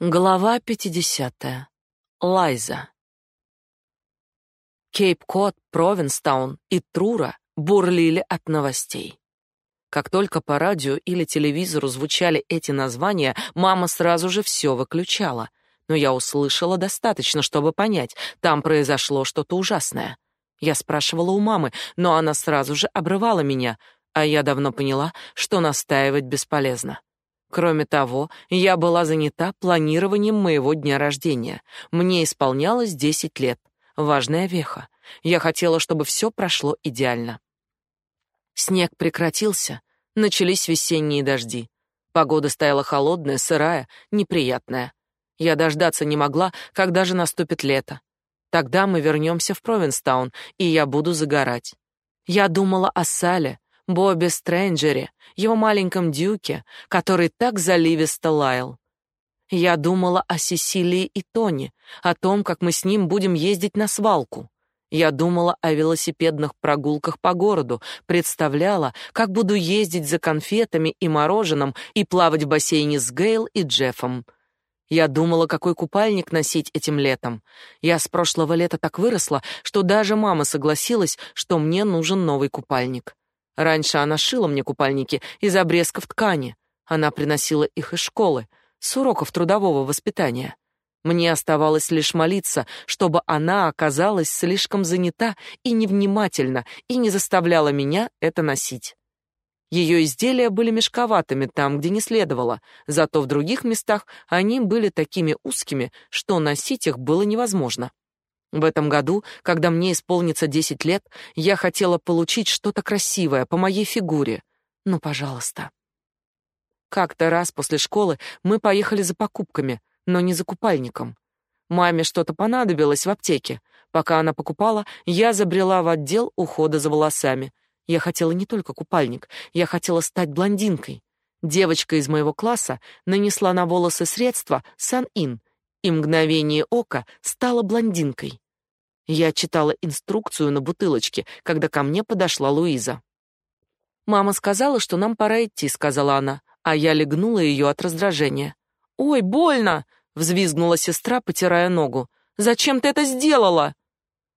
Глава 50. Лайза. Кейп-Кот, Провинстаун и Трура бурлили от новостей. Как только по радио или телевизору звучали эти названия, мама сразу же все выключала. Но я услышала достаточно, чтобы понять, там произошло что-то ужасное. Я спрашивала у мамы, но она сразу же обрывала меня, а я давно поняла, что настаивать бесполезно. Кроме того, я была занята планированием моего дня рождения. Мне исполнялось 10 лет. Важная веха. Я хотела, чтобы все прошло идеально. Снег прекратился, начались весенние дожди. Погода стояла холодная, сырая, неприятная. Я дождаться не могла, когда же наступит лето. Тогда мы вернемся в Провинстаун, и я буду загорать. Я думала о Сале, Бобби Стрэнджере, его маленьком Дюке, который так заливисто лаял. Я думала о Сесилии и Тони, о том, как мы с ним будем ездить на свалку. Я думала о велосипедных прогулках по городу, представляла, как буду ездить за конфетами и мороженым и плавать в бассейне с Гейл и Джеффом. Я думала, какой купальник носить этим летом. Я с прошлого лета так выросла, что даже мама согласилась, что мне нужен новый купальник. Раньше она шила мне купальники из обрезков ткани. Она приносила их из школы, с уроков трудового воспитания. Мне оставалось лишь молиться, чтобы она оказалась слишком занята и невнимательна и не заставляла меня это носить. Ее изделия были мешковатыми там, где не следовало, зато в других местах они были такими узкими, что носить их было невозможно. В этом году, когда мне исполнится 10 лет, я хотела получить что-то красивое по моей фигуре. Ну, пожалуйста. Как-то раз после школы мы поехали за покупками, но не за купальником. Маме что-то понадобилось в аптеке. Пока она покупала, я забрела в отдел ухода за волосами. Я хотела не только купальник, я хотела стать блондинкой. Девочка из моего класса нанесла на волосы средство Сан-Ин, и мгновение ока стала блондинкой. Я читала инструкцию на бутылочке, когда ко мне подошла Луиза. «Мама сказала, что нам пора идти», — сказала она, а я легнула ее от раздражения. «Ой, больно!» — взвизгнула сестра, потирая ногу. «Зачем ты это сделала?»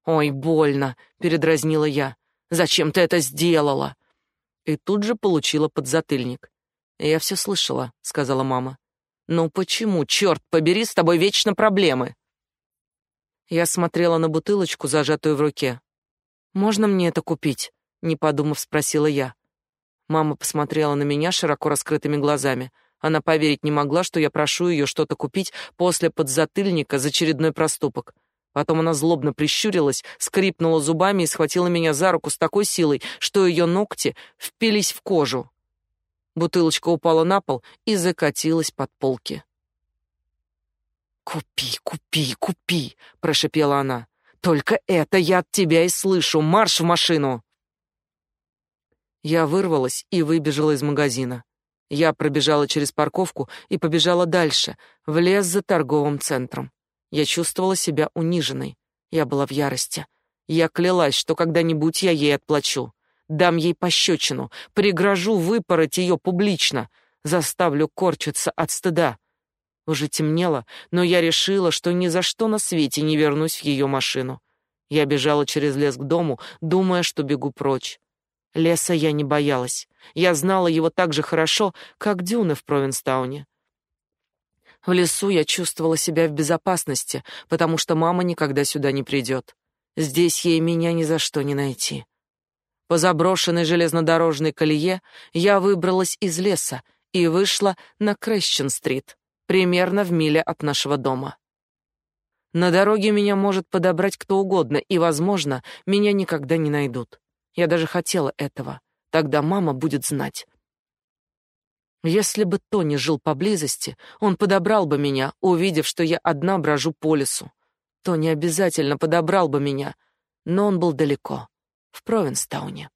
«Ой, больно!» — передразнила я. «Зачем ты это сделала?» И тут же получила подзатыльник. «Я все слышала», — сказала мама. «Ну почему, черт побери, с тобой вечно проблемы?» Я смотрела на бутылочку, зажатую в руке. «Можно мне это купить?» — не подумав, спросила я. Мама посмотрела на меня широко раскрытыми глазами. Она поверить не могла, что я прошу ее что-то купить после подзатыльника за очередной проступок. Потом она злобно прищурилась, скрипнула зубами и схватила меня за руку с такой силой, что ее ногти впились в кожу. Бутылочка упала на пол и закатилась под полки. «Купи, купи, купи!» — прошипела она. «Только это я от тебя и слышу! Марш в машину!» Я вырвалась и выбежала из магазина. Я пробежала через парковку и побежала дальше, в лес за торговым центром. Я чувствовала себя униженной. Я была в ярости. Я клялась, что когда-нибудь я ей отплачу. Дам ей пощечину, пригрожу выпороть ее публично, заставлю корчиться от стыда. Уже темнело, но я решила, что ни за что на свете не вернусь в ее машину. Я бежала через лес к дому, думая, что бегу прочь. Леса я не боялась. Я знала его так же хорошо, как дюны в Провинстауне. В лесу я чувствовала себя в безопасности, потому что мама никогда сюда не придет. Здесь ей меня ни за что не найти. По заброшенной железнодорожной колее я выбралась из леса и вышла на Крэщен-стрит примерно в миле от нашего дома. На дороге меня может подобрать кто угодно, и, возможно, меня никогда не найдут. Я даже хотела этого. Тогда мама будет знать. Если бы Тони жил поблизости, он подобрал бы меня, увидев, что я одна брожу по лесу. Тони обязательно подобрал бы меня, но он был далеко, в Провинстауне.